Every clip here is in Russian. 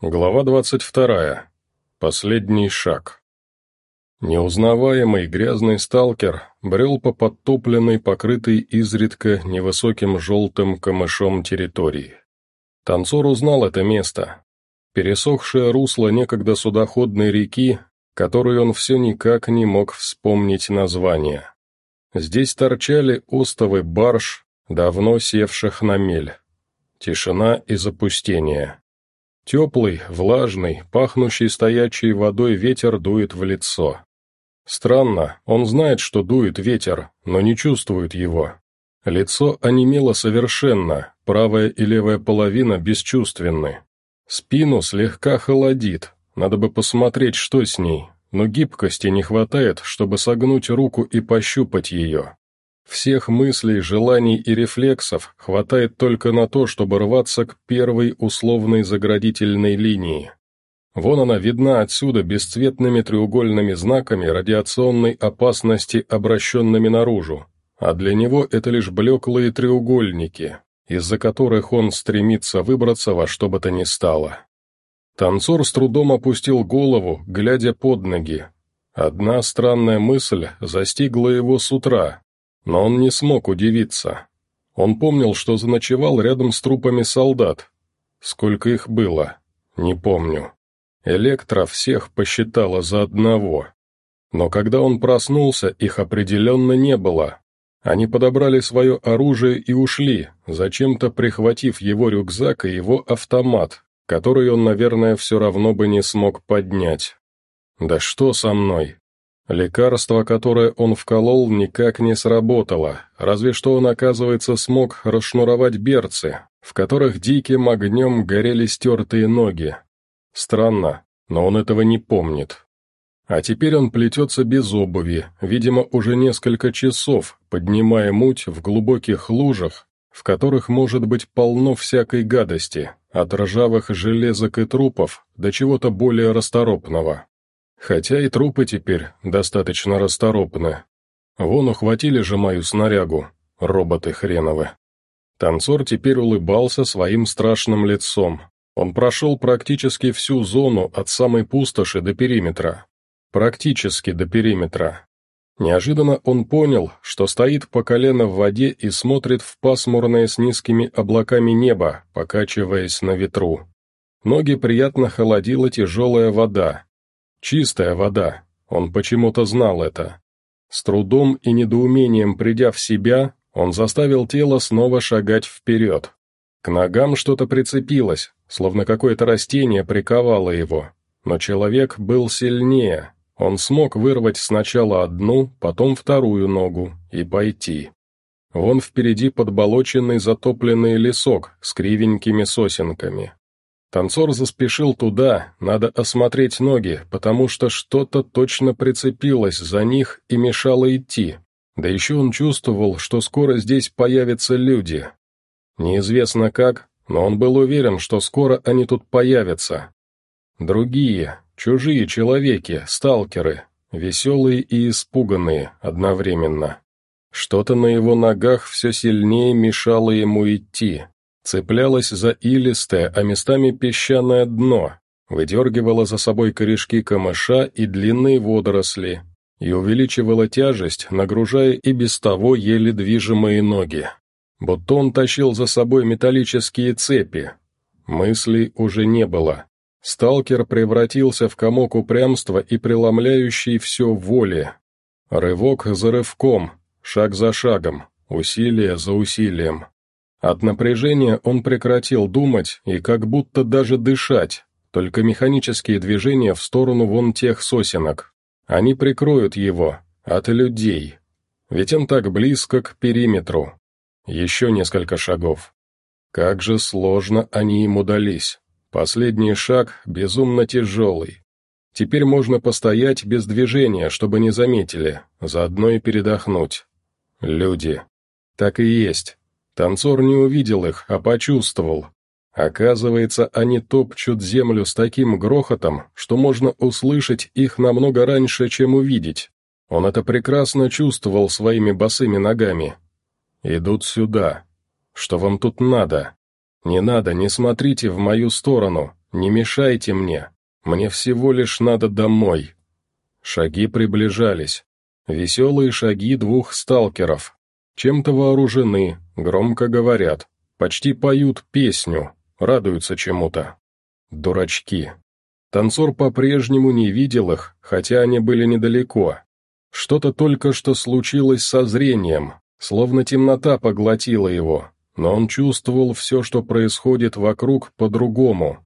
Глава двадцать вторая. Последний шаг. Неузнаваемый грязный сталкер брел по подтопленной, покрытой изредка невысоким желтым камышом территории. Танцор узнал это место. Пересохшее русло некогда судоходной реки, которую он все никак не мог вспомнить название. Здесь торчали остовы барж, давно севших на мель. Тишина и запустение. Теплый, влажный, пахнущий стоячей водой ветер дует в лицо. Странно, он знает, что дует ветер, но не чувствует его. Лицо онемело совершенно, правая и левая половина бесчувственны. Спину слегка холодит, надо бы посмотреть, что с ней, но гибкости не хватает, чтобы согнуть руку и пощупать ее. Всех мыслей, желаний и рефлексов хватает только на то, чтобы рваться к первой условной заградительной линии. Вон она видна отсюда бесцветными треугольными знаками радиационной опасности, обращенными наружу, а для него это лишь блеклые треугольники, из-за которых он стремится выбраться во что бы то ни стало. Танцор с трудом опустил голову, глядя под ноги. Одна странная мысль застигла его с утра, но он не смог удивиться. Он помнил, что заночевал рядом с трупами солдат. Сколько их было? Не помню. Электро всех посчитала за одного. Но когда он проснулся, их определенно не было. Они подобрали свое оружие и ушли, зачем-то прихватив его рюкзак и его автомат, который он, наверное, все равно бы не смог поднять. «Да что со мной? Лекарство, которое он вколол, никак не сработало, разве что он, оказывается, смог расшнуровать берцы, в которых диким огнем горели стертые ноги. Странно, но он этого не помнит. А теперь он плетется без обуви, видимо, уже несколько часов, поднимая муть в глубоких лужах, в которых может быть полно всякой гадости, от ржавых железок и трупов до чего-то более расторопного. Хотя и трупы теперь достаточно расторопны. Вон ухватили же мою снарягу, роботы хреновы. Танцор теперь улыбался своим страшным лицом. Он прошел практически всю зону от самой пустоши до периметра. Практически до периметра. Неожиданно он понял, что стоит по колено в воде и смотрит в пасмурное с низкими облаками небо, покачиваясь на ветру. Ноги приятно холодила тяжелая вода, Чистая вода, он почему-то знал это. С трудом и недоумением придя в себя, он заставил тело снова шагать вперед. К ногам что-то прицепилось, словно какое-то растение приковало его. Но человек был сильнее, он смог вырвать сначала одну, потом вторую ногу и пойти. Вон впереди подболоченный затопленный лесок с кривенькими сосенками. Танцор заспешил туда, надо осмотреть ноги, потому что что-то точно прицепилось за них и мешало идти. Да еще он чувствовал, что скоро здесь появятся люди. Неизвестно как, но он был уверен, что скоро они тут появятся. Другие, чужие человеки, сталкеры, веселые и испуганные одновременно. Что-то на его ногах все сильнее мешало ему идти цеплялась за илистое, а местами песчаное дно, выдергивала за собой корешки камыша и длинные водоросли и увеличивала тяжесть, нагружая и без того еле движимые ноги. Будто он тащил за собой металлические цепи. Мыслей уже не было. Сталкер превратился в комок упрямства и преломляющий все воли. Рывок за рывком, шаг за шагом, усилие за усилием. От напряжения он прекратил думать и как будто даже дышать, только механические движения в сторону вон тех сосенок. Они прикроют его от людей. Ведь он так близко к периметру. Еще несколько шагов. Как же сложно они ему дались. Последний шаг безумно тяжелый. Теперь можно постоять без движения, чтобы не заметили, заодно и передохнуть. Люди. Так и есть. Танцор не увидел их, а почувствовал. Оказывается, они топчут землю с таким грохотом, что можно услышать их намного раньше, чем увидеть. Он это прекрасно чувствовал своими босыми ногами. «Идут сюда. Что вам тут надо? Не надо, не смотрите в мою сторону. Не мешайте мне. Мне всего лишь надо домой». Шаги приближались. Веселые шаги двух сталкеров. Чем-то вооружены, громко говорят, почти поют песню, радуются чему-то. Дурачки. Танцор по-прежнему не видел их, хотя они были недалеко. Что-то только что случилось со зрением, словно темнота поглотила его, но он чувствовал все, что происходит вокруг, по-другому.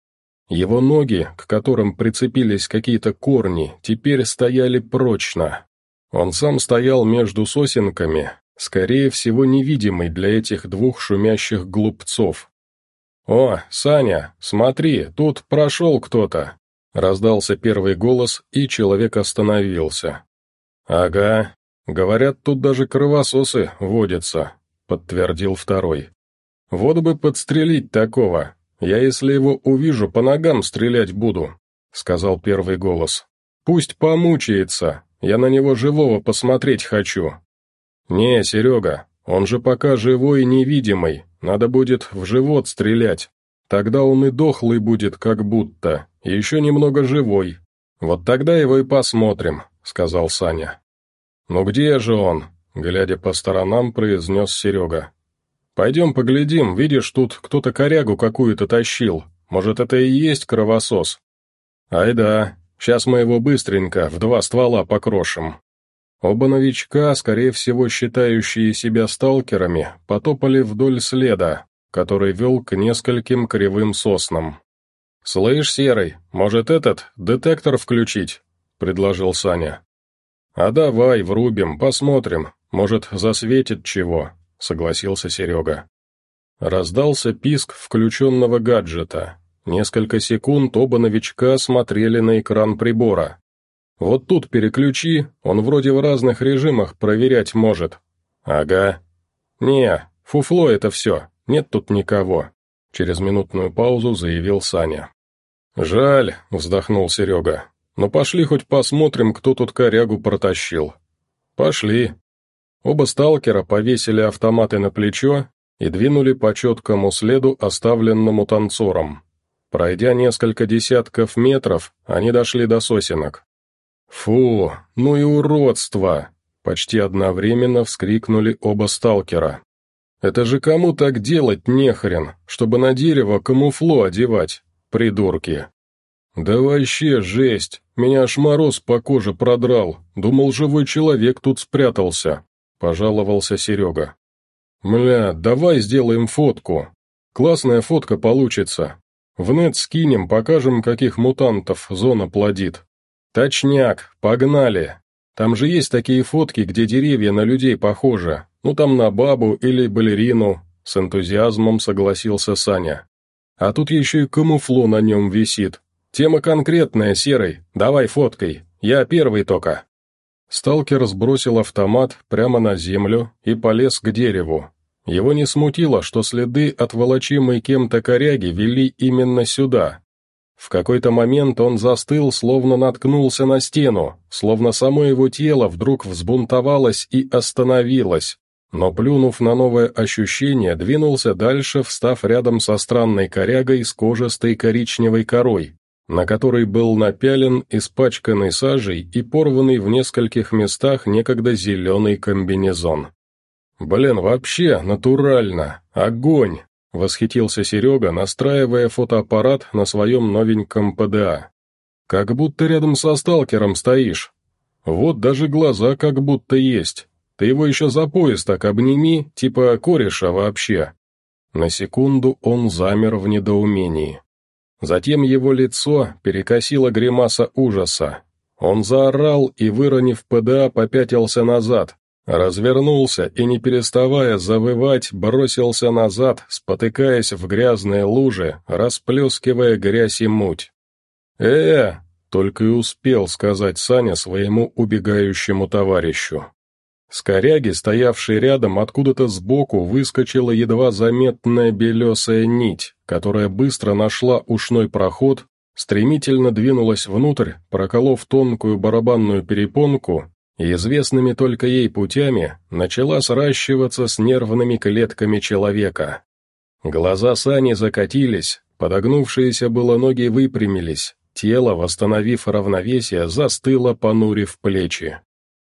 Его ноги, к которым прицепились какие-то корни, теперь стояли прочно. Он сам стоял между сосенками, скорее всего невидимый для этих двух шумящих глупцов. «О, Саня, смотри, тут прошел кто-то!» Раздался первый голос, и человек остановился. «Ага, говорят, тут даже кровососы водятся», — подтвердил второй. «Вот бы подстрелить такого, «Я, если его увижу, по ногам стрелять буду», — сказал первый голос. «Пусть помучается, я на него живого посмотреть хочу». «Не, Серега, он же пока живой и невидимый, надо будет в живот стрелять. Тогда он и дохлый будет как будто, и еще немного живой. Вот тогда его и посмотрим», — сказал Саня. «Ну где же он?» — глядя по сторонам, произнес Серега. «Пойдем поглядим, видишь, тут кто-то корягу какую-то тащил. Может, это и есть кровосос?» «Ай да, сейчас мы его быстренько в два ствола покрошим». Оба новичка, скорее всего считающие себя сталкерами, потопали вдоль следа, который вел к нескольким кривым соснам. «Слышь, Серый, может этот детектор включить?» — предложил Саня. «А давай, врубим, посмотрим, может, засветит чего», — согласился Серега. Раздался писк включенного гаджета. Несколько секунд оба новичка смотрели на экран прибора. «Вот тут переключи, он вроде в разных режимах проверять может». «Ага». «Не, фуфло это все, нет тут никого», — через минутную паузу заявил Саня. «Жаль», — вздохнул Серега. «Но пошли хоть посмотрим, кто тут корягу протащил». «Пошли», Оба сталкера повесили автоматы на плечо и двинули по четкому следу, оставленному танцором. Пройдя несколько десятков метров, они дошли до сосенок. «Фу, ну и уродство!» — почти одновременно вскрикнули оба сталкера. «Это же кому так делать нехрен, чтобы на дерево камуфло одевать, придурки!» «Да вообще жесть, меня аж мороз по коже продрал, думал, живой человек тут спрятался», — пожаловался Серега. «Мля, давай сделаем фотку. Классная фотка получится. В нет скинем, покажем, каких мутантов зона плодит. Точняк, погнали. Там же есть такие фотки, где деревья на людей похожи. Ну там на бабу или балерину», — с энтузиазмом согласился Саня. «А тут еще и камуфло на нем висит. Тема конкретная, Серый, давай фоткой. Я первый только». Сталкер сбросил автомат прямо на землю и полез к дереву. Его не смутило, что следы от волочимой кем-то коряги вели именно сюда. В какой-то момент он застыл, словно наткнулся на стену, словно само его тело вдруг взбунтовалось и остановилось, но, плюнув на новое ощущение, двинулся дальше, встав рядом со странной корягой с кожистой коричневой корой, на который был напялен испачканный сажей и порванный в нескольких местах некогда зеленый комбинезон. «Блин, вообще, натурально! Огонь!» — восхитился Серега, настраивая фотоаппарат на своем новеньком ПДА. «Как будто рядом со сталкером стоишь. Вот даже глаза как будто есть. Ты его еще за пояс так обними, типа кореша вообще». На секунду он замер в недоумении. Затем его лицо перекосило гримаса ужаса. Он заорал и, выронив ПДА, попятился назад, развернулся и, не переставая завывать, бросился назад, спотыкаясь в грязные лужи, расплескивая грязь и муть. э только и успел сказать Саня своему убегающему товарищу. С коряги, стоявшей рядом, откуда-то сбоку выскочила едва заметная белесая нить, которая быстро нашла ушной проход, стремительно двинулась внутрь, проколов тонкую барабанную перепонку и известными только ей путями начала сращиваться с нервными клетками человека. Глаза Сани закатились, подогнувшиеся было ноги выпрямились, тело, восстановив равновесие, застыло, понурив плечи.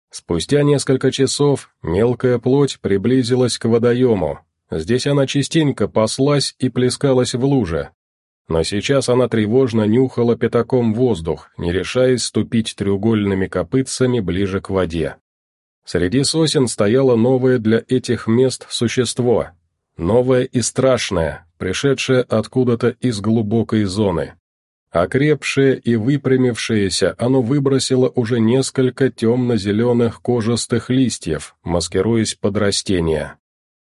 Спустя несколько часов мелкая плоть приблизилась к водоему. Здесь она частенько паслась и плескалась в луже. Но сейчас она тревожно нюхала пятаком воздух, не решаясь ступить треугольными копытцами ближе к воде. Среди сосен стояло новое для этих мест существо. Новое и страшное, пришедшее откуда-то из глубокой зоны. Окрепшее и выпрямившееся, оно выбросило уже несколько темно-зеленых кожистых листьев, маскируясь под растения.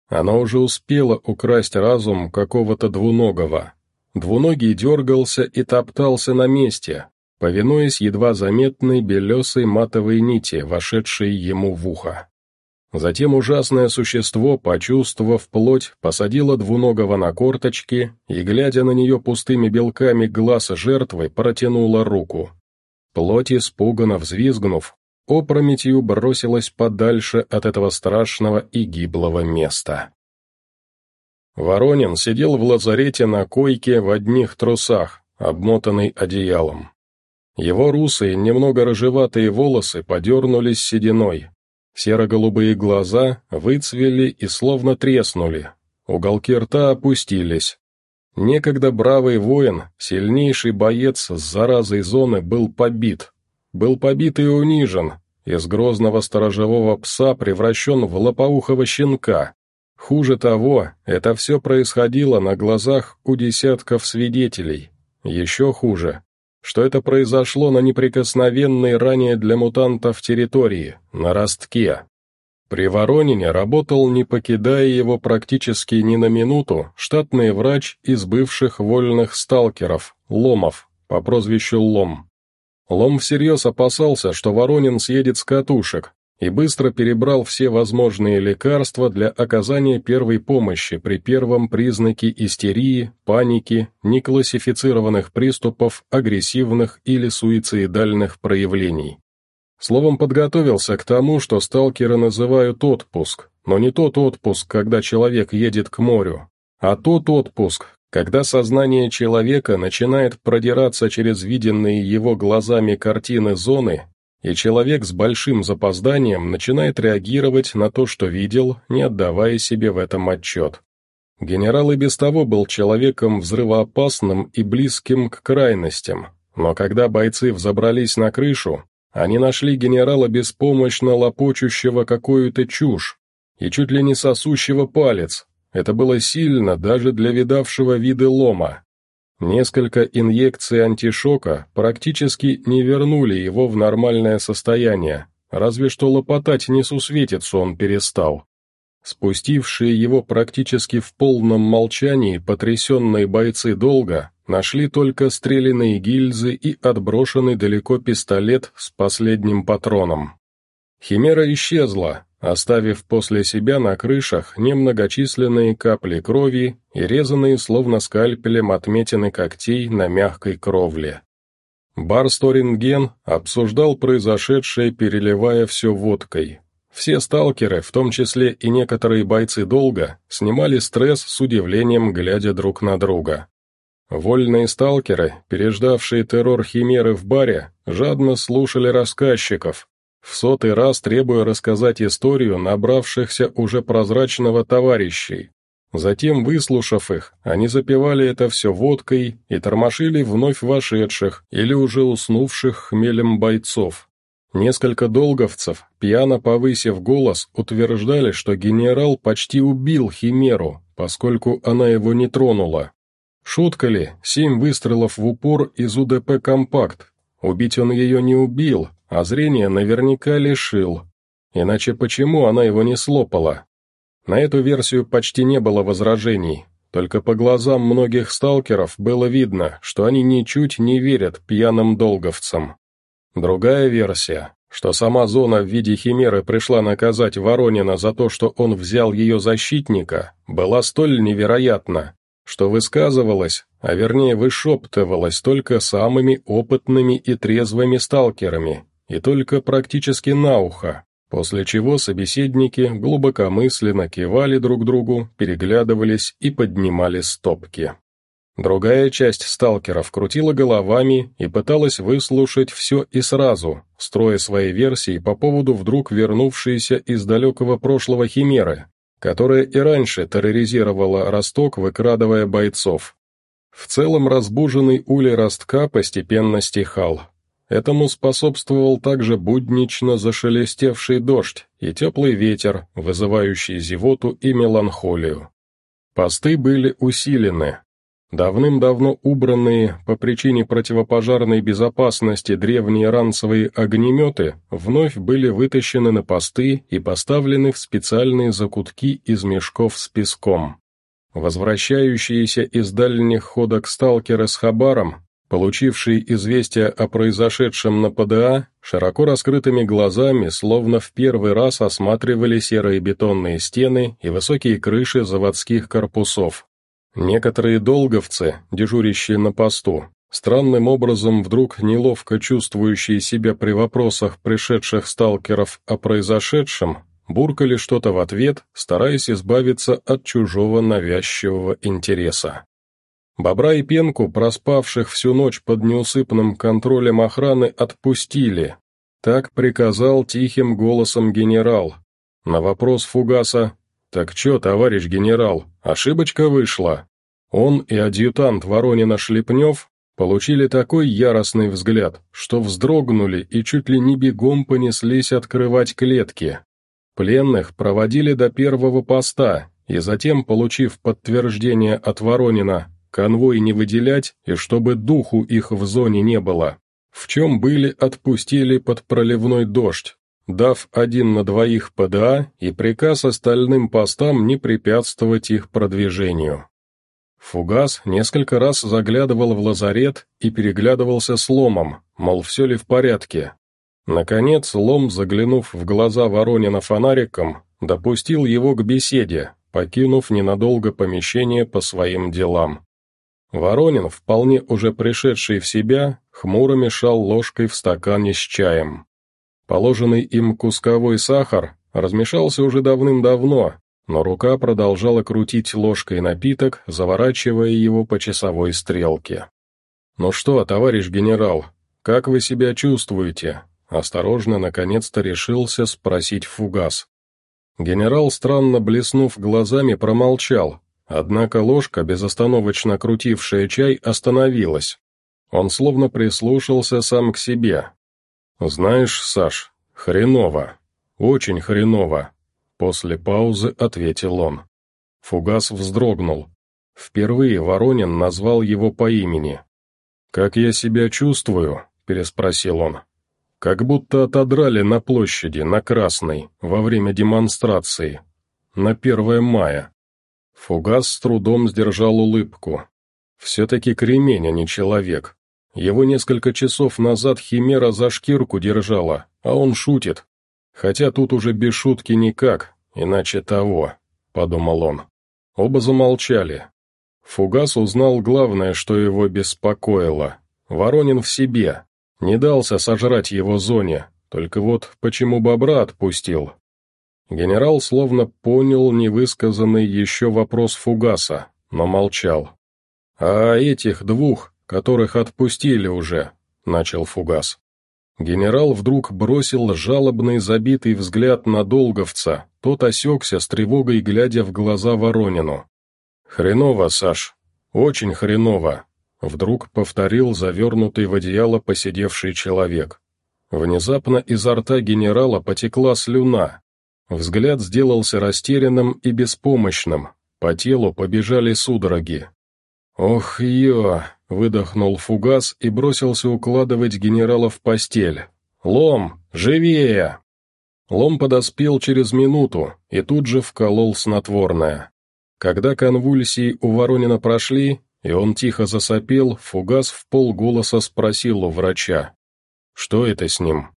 Оно уже успело украсть разум какого-то двуногого. Двуногий дергался и топтался на месте, повинуясь едва заметной белесой матовой нити, вошедшей ему в ухо. Затем ужасное существо, почувствовав плоть, посадило двуногого на корточки и, глядя на нее пустыми белками глаз жертвы, протянуло руку. Плоть, испуганно взвизгнув, опрометью бросилась подальше от этого страшного и гиблого места. Воронин сидел в лазарете на койке в одних трусах, обмотанный одеялом. Его русые, немного рыжеватые волосы подернулись сединой. Серо-голубые глаза выцвели и словно треснули. Уголки рта опустились. Некогда бравый воин, сильнейший боец с заразой зоны был побит. Был побит и унижен, из грозного сторожевого пса превращен в лопоухого щенка. Хуже того, это все происходило на глазах у десятков свидетелей. Еще хуже, что это произошло на неприкосновенной ранее для мутантов территории, на ростке. При Воронине работал, не покидая его практически ни на минуту, штатный врач из бывших вольных сталкеров, Ломов, по прозвищу Лом. Лом всерьез опасался, что Воронин съедет с катушек, и быстро перебрал все возможные лекарства для оказания первой помощи при первом признаке истерии, паники, неклассифицированных приступов, агрессивных или суицидальных проявлений. Словом, подготовился к тому, что сталкеры называют отпуск, но не тот отпуск, когда человек едет к морю, а тот отпуск, когда сознание человека начинает продираться через виденные его глазами картины зоны и человек с большим запозданием начинает реагировать на то, что видел, не отдавая себе в этом отчет. Генерал и без того был человеком взрывоопасным и близким к крайностям, но когда бойцы взобрались на крышу, они нашли генерала беспомощно лопочущего какую-то чушь и чуть ли не сосущего палец. Это было сильно даже для видавшего виды лома. Несколько инъекций антишока практически не вернули его в нормальное состояние, разве что лопотать несусветицу он перестал. Спустившие его практически в полном молчании потрясенные бойцы долго нашли только стреляные гильзы и отброшенный далеко пистолет с последним патроном. Химера исчезла, оставив после себя на крышах немногочисленные капли крови и резанные словно скальпелем отметины когтей на мягкой кровле. Барсторинген обсуждал произошедшее, переливая все водкой. Все сталкеры, в том числе и некоторые бойцы долга, снимали стресс с удивлением, глядя друг на друга. Вольные сталкеры, переждавшие террор Химеры в баре, жадно слушали рассказчиков, в сотый раз требуя рассказать историю набравшихся уже прозрачного товарищей. Затем, выслушав их, они запивали это все водкой и тормошили вновь вошедших или уже уснувших хмелем бойцов. Несколько долговцев, пьяно повысив голос, утверждали, что генерал почти убил Химеру, поскольку она его не тронула. Шутка ли, семь выстрелов в упор из УДП «Компакт». Убить он ее не убил, а зрение наверняка лишил. Иначе почему она его не слопала? На эту версию почти не было возражений, только по глазам многих сталкеров было видно, что они ничуть не верят пьяным долговцам. Другая версия, что сама зона в виде химеры пришла наказать Воронина за то, что он взял ее защитника, была столь невероятна, что высказывалась, а вернее вышептывалась только самыми опытными и трезвыми сталкерами, и только практически на ухо, после чего собеседники глубокомысленно кивали друг другу, переглядывались и поднимали стопки. Другая часть сталкеров крутила головами и пыталась выслушать все и сразу, строя свои версии по поводу вдруг вернувшейся из далекого прошлого химеры, которая и раньше терроризировала Росток, выкрадывая бойцов. В целом разбуженный улей ростка постепенно стихал. Этому способствовал также буднично зашелестевший дождь и теплый ветер, вызывающий зевоту и меланхолию. Посты были усилены. Давным-давно убранные по причине противопожарной безопасности древние ранцевые огнеметы вновь были вытащены на посты и поставлены в специальные закутки из мешков с песком. Возвращающиеся из дальних ходок сталкеры с Хабаром, получившие известие о произошедшем на ПДА, широко раскрытыми глазами, словно в первый раз осматривали серые бетонные стены и высокие крыши заводских корпусов. Некоторые долговцы, дежурящие на посту, странным образом вдруг неловко чувствующие себя при вопросах пришедших сталкеров о произошедшем, буркали что-то в ответ, стараясь избавиться от чужого навязчивого интереса. Бобра и Пенку, проспавших всю ночь под неусыпным контролем охраны, отпустили. Так приказал тихим голосом генерал. На вопрос Фугаса «Так чё, товарищ генерал, ошибочка вышла?» Он и адъютант Воронина Шлепнев получили такой яростный взгляд, что вздрогнули и чуть ли не бегом понеслись открывать клетки. Пленных проводили до первого поста, и затем, получив подтверждение от Воронина, конвой не выделять и чтобы духу их в зоне не было, в чем были отпустили под проливной дождь, дав один на двоих ПДА и приказ остальным постам не препятствовать их продвижению. Фугас несколько раз заглядывал в лазарет и переглядывался с Ломом, мол, все ли в порядке, Наконец, Лом, заглянув в глаза Воронина фонариком, допустил его к беседе, покинув ненадолго помещение по своим делам. Воронин, вполне уже пришедший в себя, хмуро мешал ложкой в стакане с чаем. Положенный им кусковой сахар размешался уже давным-давно, но рука продолжала крутить ложкой напиток, заворачивая его по часовой стрелке. «Ну что, товарищ генерал, как вы себя чувствуете?» Осторожно, наконец-то решился спросить фугас. Генерал, странно блеснув глазами, промолчал, однако ложка, безостановочно крутившая чай, остановилась. Он словно прислушался сам к себе. «Знаешь, Саш, хреново, очень хреново», — после паузы ответил он. Фугас вздрогнул. Впервые Воронин назвал его по имени. «Как я себя чувствую?» — переспросил он. Как будто отодрали на площади, на Красной, во время демонстрации. На 1 мая. Фугас с трудом сдержал улыбку. Все-таки кремень, а не человек. Его несколько часов назад Химера за шкирку держала, а он шутит. Хотя тут уже без шутки никак, иначе того, подумал он. Оба замолчали. Фугас узнал главное, что его беспокоило. Воронин в себе, не дался сожрать его зоне, только вот почему бобра отпустил? Генерал словно понял невысказанный еще вопрос Фугаса, но молчал. «А этих двух, которых отпустили уже», — начал Фугас. Генерал вдруг бросил жалобный забитый взгляд на Долговца, тот осекся с тревогой, глядя в глаза Воронину. «Хреново, Саш, очень хреново. Вдруг повторил завернутый в одеяло посидевший человек. Внезапно изо рта генерала потекла слюна. Взгляд сделался растерянным и беспомощным, по телу побежали судороги. «Ох, ё!» — выдохнул фугас и бросился укладывать генерала в постель. «Лом, живее!» Лом подоспел через минуту и тут же вколол снотворное. Когда конвульсии у Воронина прошли, и он тихо засопел, фугас в полголоса спросил у врача. «Что это с ним?»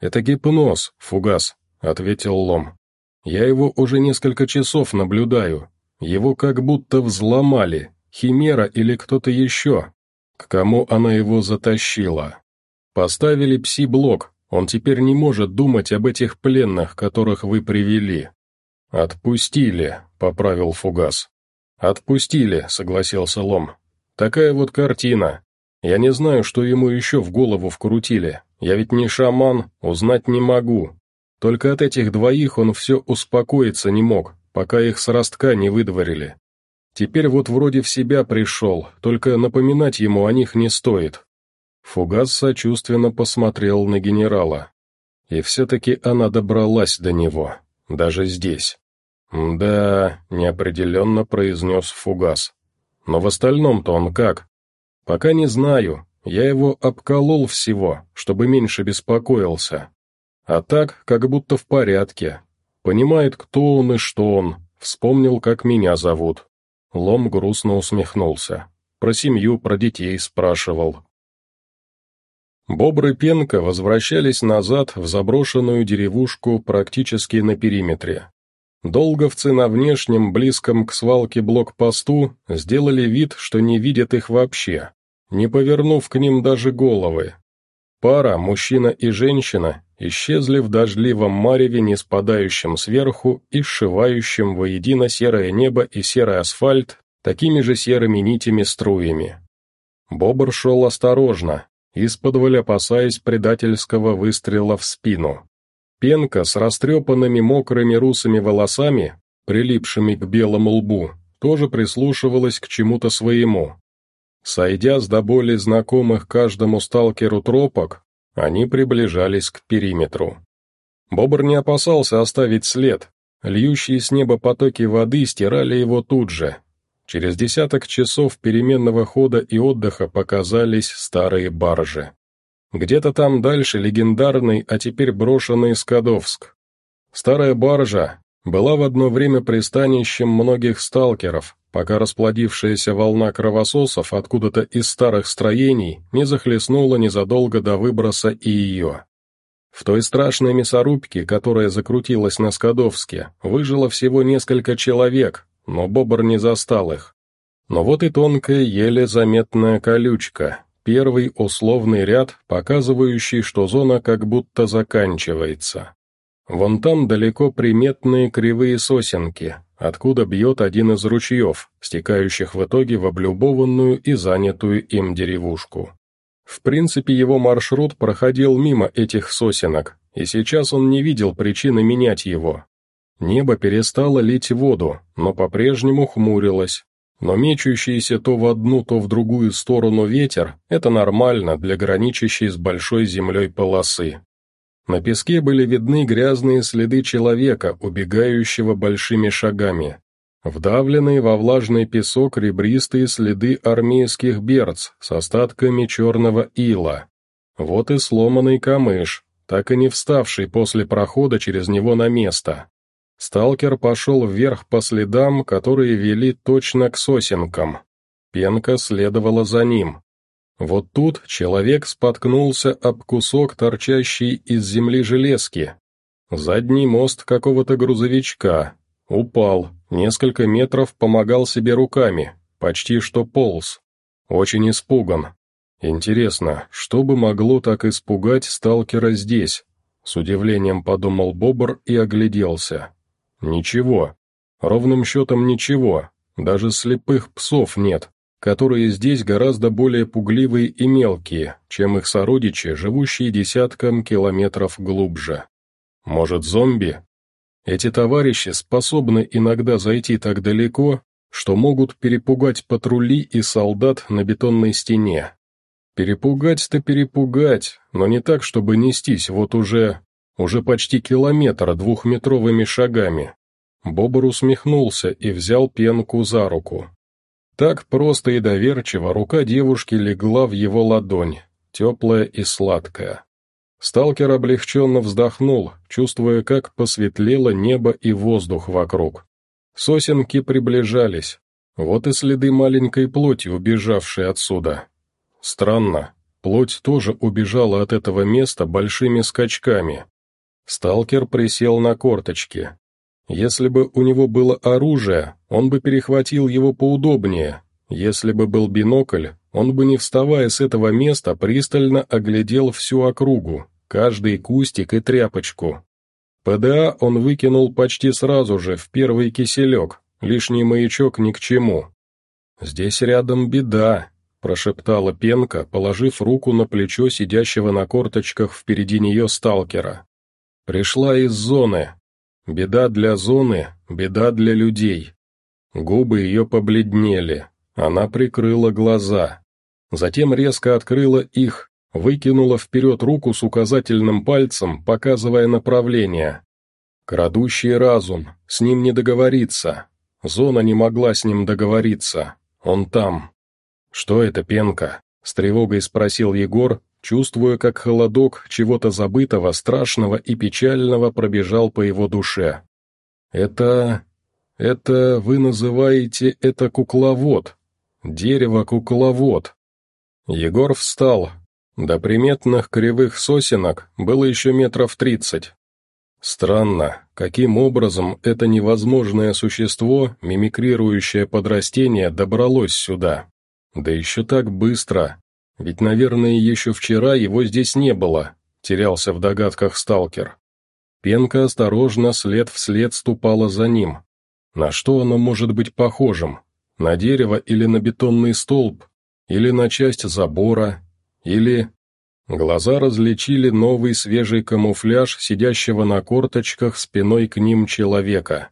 «Это гипноз, фугас», — ответил Лом. «Я его уже несколько часов наблюдаю. Его как будто взломали, химера или кто-то еще. К кому она его затащила? Поставили пси-блок, он теперь не может думать об этих пленных, которых вы привели». «Отпустили», — поправил фугас. «Отпустили», — согласился Лом. Такая вот картина. Я не знаю, что ему еще в голову вкрутили. Я ведь не шаман, узнать не могу. Только от этих двоих он все успокоиться не мог, пока их с ростка не выдворили. Теперь вот вроде в себя пришел, только напоминать ему о них не стоит. Фугас сочувственно посмотрел на генерала. И все-таки она добралась до него, даже здесь. «Да», — неопределенно произнес Фугас. «Но в остальном-то он как?» «Пока не знаю. Я его обколол всего, чтобы меньше беспокоился. А так, как будто в порядке. Понимает, кто он и что он. Вспомнил, как меня зовут». Лом грустно усмехнулся. Про семью, про детей спрашивал. Бобры Пенка возвращались назад в заброшенную деревушку практически на периметре. Долговцы на внешнем, близком к свалке блокпосту, сделали вид, что не видят их вообще, не повернув к ним даже головы. Пара, мужчина и женщина, исчезли в дождливом мареве, не спадающем сверху и сшивающем воедино серое небо и серый асфальт такими же серыми нитями-струями. Бобр шел осторожно, из-под опасаясь предательского выстрела в спину. Пенка с растрепанными мокрыми русыми волосами, прилипшими к белому лбу, тоже прислушивалась к чему-то своему. Сойдя с до боли знакомых каждому сталкеру тропок, они приближались к периметру. Бобр не опасался оставить след, льющие с неба потоки воды стирали его тут же, Через десяток часов переменного хода и отдыха показались старые баржи. Где-то там дальше легендарный, а теперь брошенный Скадовск. Старая баржа была в одно время пристанищем многих сталкеров, пока расплодившаяся волна кровососов откуда-то из старых строений не захлестнула незадолго до выброса и ее. В той страшной мясорубке, которая закрутилась на Скадовске, выжило всего несколько человек, но бобр не застал их. Но вот и тонкая, еле заметная колючка, первый условный ряд, показывающий, что зона как будто заканчивается. Вон там далеко приметные кривые сосенки, откуда бьет один из ручьев, стекающих в итоге в облюбованную и занятую им деревушку. В принципе, его маршрут проходил мимо этих сосенок, и сейчас он не видел причины менять его, Небо перестало лить воду, но по-прежнему хмурилось. Но мечущийся то в одну, то в другую сторону ветер – это нормально для граничащей с большой землей полосы. На песке были видны грязные следы человека, убегающего большими шагами. Вдавленные во влажный песок ребристые следы армейских берц с остатками черного ила. Вот и сломанный камыш, так и не вставший после прохода через него на место. Сталкер пошел вверх по следам, которые вели точно к сосенкам. Пенка следовала за ним. Вот тут человек споткнулся об кусок торчащий из земли железки. Задний мост какого-то грузовичка. Упал, несколько метров помогал себе руками, почти что полз. Очень испуган. Интересно, что бы могло так испугать сталкера здесь? С удивлением подумал Бобр и огляделся. Ничего. Ровным счетом ничего. Даже слепых псов нет, которые здесь гораздо более пугливые и мелкие, чем их сородичи, живущие десяткам километров глубже. Может, зомби? Эти товарищи способны иногда зайти так далеко, что могут перепугать патрули и солдат на бетонной стене. Перепугать-то перепугать, но не так, чтобы нестись вот уже уже почти километр двухметровыми шагами. Бобр усмехнулся и взял пенку за руку. Так просто и доверчиво рука девушки легла в его ладонь, теплая и сладкая. Сталкер облегченно вздохнул, чувствуя, как посветлело небо и воздух вокруг. Сосенки приближались. Вот и следы маленькой плоти, убежавшей отсюда. Странно, плоть тоже убежала от этого места большими скачками, Сталкер присел на корточки. Если бы у него было оружие, он бы перехватил его поудобнее. Если бы был бинокль, он бы, не вставая с этого места, пристально оглядел всю округу, каждый кустик и тряпочку. ПДА он выкинул почти сразу же, в первый киселек, лишний маячок ни к чему. «Здесь рядом беда», — прошептала Пенка, положив руку на плечо сидящего на корточках впереди нее сталкера. «Пришла из зоны. Беда для зоны, беда для людей». Губы ее побледнели, она прикрыла глаза. Затем резко открыла их, выкинула вперед руку с указательным пальцем, показывая направление. Крадущий разум, с ним не договориться. Зона не могла с ним договориться. Он там. «Что это, Пенка?» — с тревогой спросил Егор, чувствуя, как холодок чего-то забытого, страшного и печального пробежал по его душе. «Это... это вы называете это кукловод. Дерево-кукловод». Егор встал. До приметных кривых сосенок было еще метров тридцать. Странно, каким образом это невозможное существо, мимикрирующее под растение, добралось сюда. Да еще так быстро. Ведь, наверное, еще вчера его здесь не было, терялся в догадках сталкер. Пенка осторожно след вслед ступала за ним. На что оно может быть похожим? На дерево или на бетонный столб? Или на часть забора? Или... Глаза различили новый свежий камуфляж сидящего на корточках спиной к ним человека.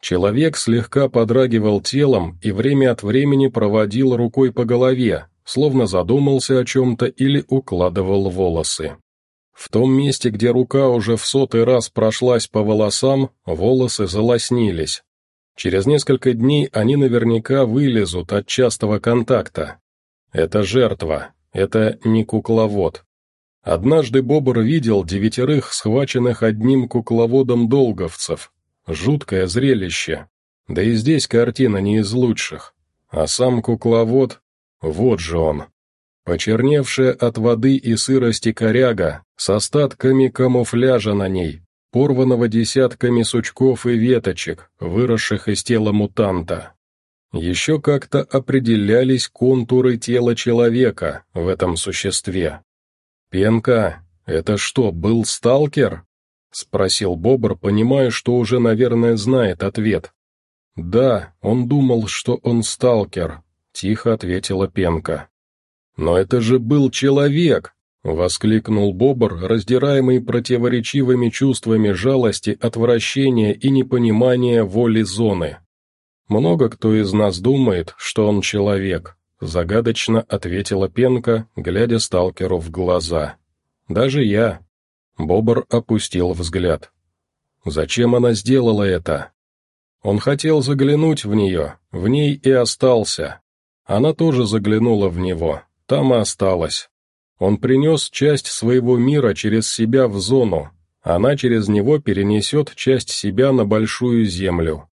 Человек слегка подрагивал телом и время от времени проводил рукой по голове, словно задумался о чем-то или укладывал волосы. В том месте, где рука уже в сотый раз прошлась по волосам, волосы залоснились. Через несколько дней они наверняка вылезут от частого контакта. Это жертва, это не кукловод. Однажды Бобр видел девятерых схваченных одним кукловодом долговцев. Жуткое зрелище. Да и здесь картина не из лучших. А сам кукловод, вот же он. Почерневшая от воды и сырости коряга, с остатками камуфляжа на ней, порванного десятками сучков и веточек, выросших из тела мутанта. Еще как-то определялись контуры тела человека в этом существе. «Пенка, это что, был сталкер?» — спросил Бобр, понимая, что уже, наверное, знает ответ. «Да, он думал, что он сталкер», — тихо ответила Пенка. «Но это же был человек!» — воскликнул Бобр, раздираемый противоречивыми чувствами жалости, отвращения и непонимания воли зоны. «Много кто из нас думает, что он человек, Загадочно ответила Пенка, глядя сталкеру в глаза. «Даже я». Бобр опустил взгляд. «Зачем она сделала это?» Он хотел заглянуть в нее, в ней и остался. Она тоже заглянула в него, там и осталась. Он принес часть своего мира через себя в зону, она через него перенесет часть себя на большую землю.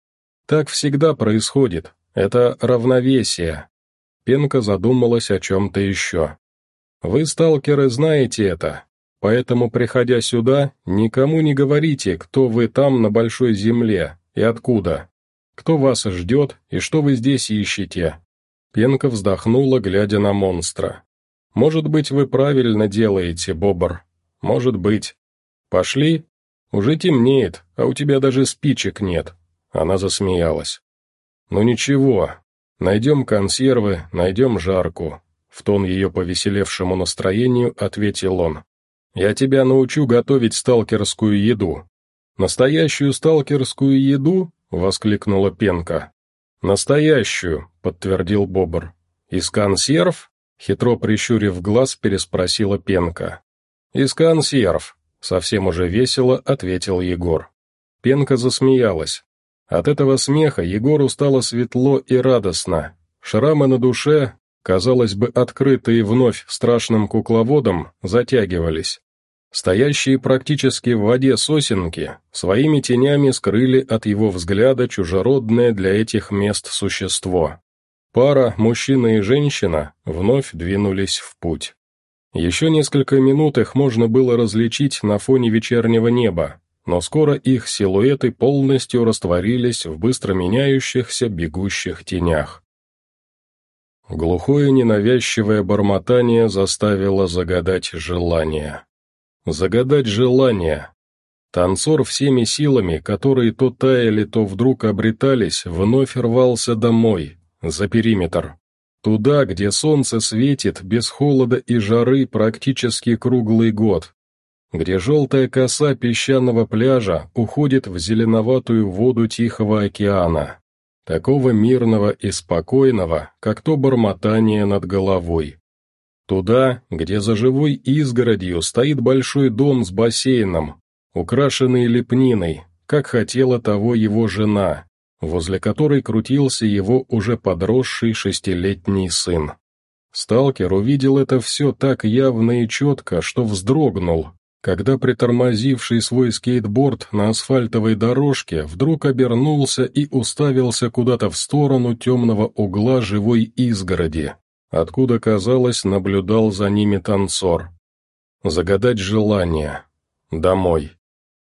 Так всегда происходит, это равновесие, Пенка задумалась о чем-то еще. «Вы, сталкеры, знаете это, поэтому, приходя сюда, никому не говорите, кто вы там на большой земле и откуда, кто вас ждет и что вы здесь ищете». Пенка вздохнула, глядя на монстра. «Может быть, вы правильно делаете, Бобр. Может быть. Пошли? Уже темнеет, а у тебя даже спичек нет». Она засмеялась. «Ну ничего, «Найдем консервы, найдем жарку», — в тон ее повеселевшему настроению ответил он. «Я тебя научу готовить сталкерскую еду». «Настоящую сталкерскую еду?» — воскликнула Пенка. «Настоящую», — подтвердил Бобр. «Из консерв?» — хитро прищурив глаз, переспросила Пенка. «Из консерв», — совсем уже весело ответил Егор. Пенка засмеялась. От этого смеха Егору стало светло и радостно. Шрамы на душе, казалось бы, открытые вновь страшным кукловодом, затягивались. Стоящие практически в воде сосенки своими тенями скрыли от его взгляда чужеродное для этих мест существо. Пара, мужчина и женщина, вновь двинулись в путь. Еще несколько минут их можно было различить на фоне вечернего неба, но скоро их силуэты полностью растворились в быстро меняющихся бегущих тенях. Глухое ненавязчивое бормотание заставило загадать желание. Загадать желание. Танцор всеми силами, которые то таяли, то вдруг обретались, вновь рвался домой, за периметр. Туда, где солнце светит без холода и жары практически круглый год. Где желтая коса песчаного пляжа уходит в зеленоватую воду Тихого океана. Такого мирного и спокойного, как то бормотание над головой. Туда, где за живой изгородью стоит большой дом с бассейном, украшенный лепниной, как хотела того его жена, возле которой крутился его уже подросший шестилетний сын. Сталкер увидел это все так явно и четко, что вздрогнул, когда притормозивший свой скейтборд на асфальтовой дорожке вдруг обернулся и уставился куда-то в сторону темного угла живой изгороди, откуда, казалось, наблюдал за ними танцор. Загадать желание. Домой.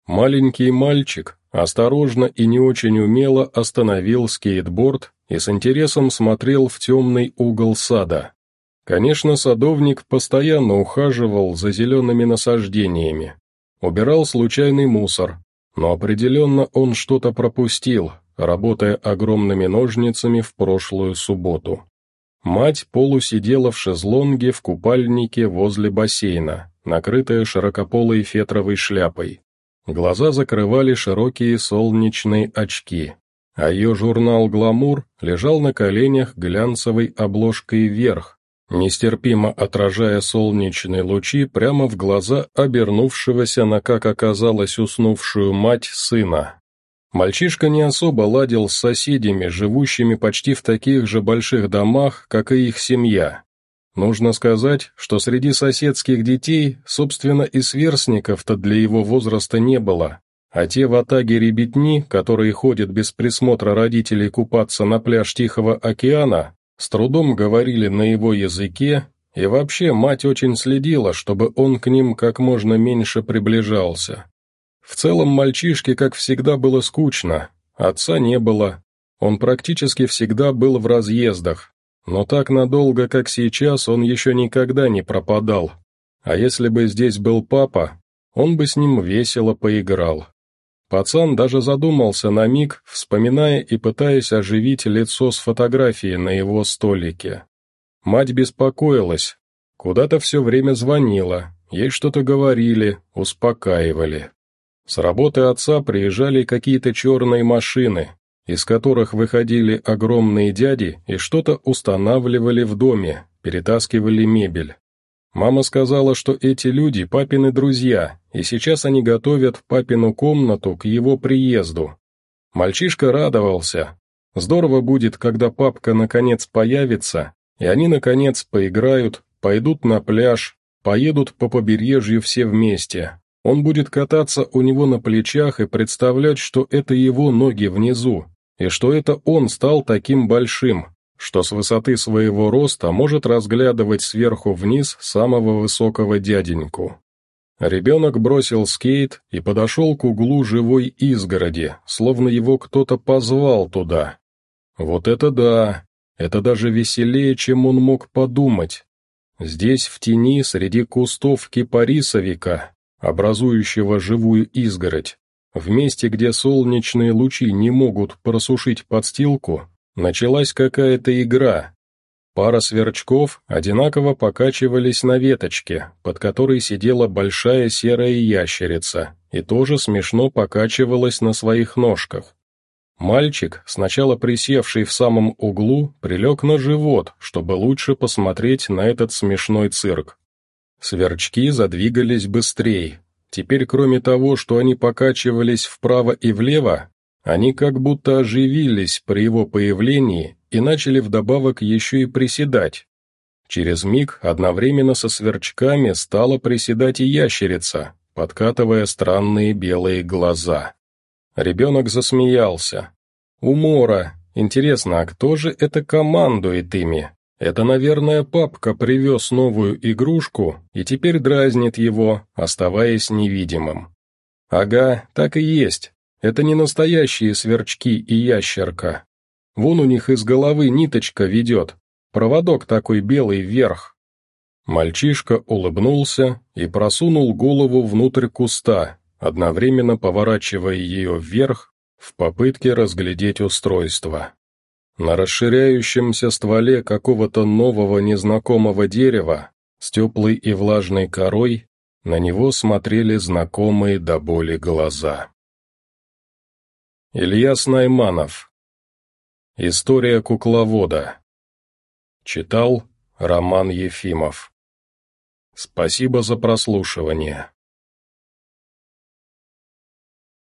Маленький мальчик, осторожно и не очень умело остановил скейтборд и с интересом смотрел в темный угол сада. Конечно, садовник постоянно ухаживал за зелеными насаждениями, убирал случайный мусор, но определенно он что-то пропустил, работая огромными ножницами в прошлую субботу. Мать полусидела в шезлонге в купальнике возле бассейна, накрытая широкополой фетровой шляпой. Глаза закрывали широкие солнечные очки, а ее журнал «Гламур» лежал на коленях глянцевой обложкой вверх, нестерпимо отражая солнечные лучи прямо в глаза обернувшегося на, как оказалось, уснувшую мать сына. Мальчишка не особо ладил с соседями, живущими почти в таких же больших домах, как и их семья. Нужно сказать, что среди соседских детей, собственно, и сверстников-то для его возраста не было, а те в атаге ребятни, которые ходят без присмотра родителей купаться на пляж Тихого океана, с трудом говорили на его языке, и вообще мать очень следила, чтобы он к ним как можно меньше приближался. В целом мальчишке, как всегда, было скучно, отца не было, он практически всегда был в разъездах, но так надолго, как сейчас, он еще никогда не пропадал. А если бы здесь был папа, он бы с ним весело поиграл. Пацан даже задумался на миг, вспоминая и пытаясь оживить лицо с фотографией на его столике. Мать беспокоилась, куда-то все время звонила, ей что-то говорили, успокаивали. С работы отца приезжали какие-то черные машины, из которых выходили огромные дяди и что-то устанавливали в доме, перетаскивали мебель. Мама сказала, что эти люди папины друзья, и сейчас они готовят папину комнату к его приезду. Мальчишка радовался. Здорово будет, когда папка наконец появится, и они наконец поиграют, пойдут на пляж, поедут по побережью все вместе. Он будет кататься у него на плечах и представлять, что это его ноги внизу, и что это он стал таким большим, что с высоты своего роста может разглядывать сверху вниз самого высокого дяденьку. Ребенок бросил скейт и подошел к углу живой изгороди, словно его кто-то позвал туда. Вот это да, это даже веселее, чем он мог подумать. Здесь в тени среди кустов кипарисовика, образующего живую изгородь, в месте, где солнечные лучи не могут просушить подстилку, началась какая-то игра. Пара сверчков одинаково покачивались на веточке, под которой сидела большая серая ящерица, и тоже смешно покачивалась на своих ножках. Мальчик, сначала присевший в самом углу, прилег на живот, чтобы лучше посмотреть на этот смешной цирк. Сверчки задвигались быстрее, Теперь, кроме того, что они покачивались вправо и влево, они как будто оживились при его появлении и начали вдобавок еще и приседать. Через миг одновременно со сверчками стала приседать и ящерица, подкатывая странные белые глаза. Ребенок засмеялся. «Умора! Интересно, а кто же это командует ими?» Это, наверное, папка привез новую игрушку и теперь дразнит его, оставаясь невидимым. Ага, так и есть. Это не настоящие сверчки и ящерка. Вон у них из головы ниточка ведет, проводок такой белый вверх. Мальчишка улыбнулся и просунул голову внутрь куста, одновременно поворачивая ее вверх в попытке разглядеть устройство. На расширяющемся стволе какого-то нового незнакомого дерева, с теплой и влажной корой, на него смотрели знакомые до боли глаза. Ильяс Найманов. История кукловода. Читал Роман Ефимов. Спасибо за прослушивание.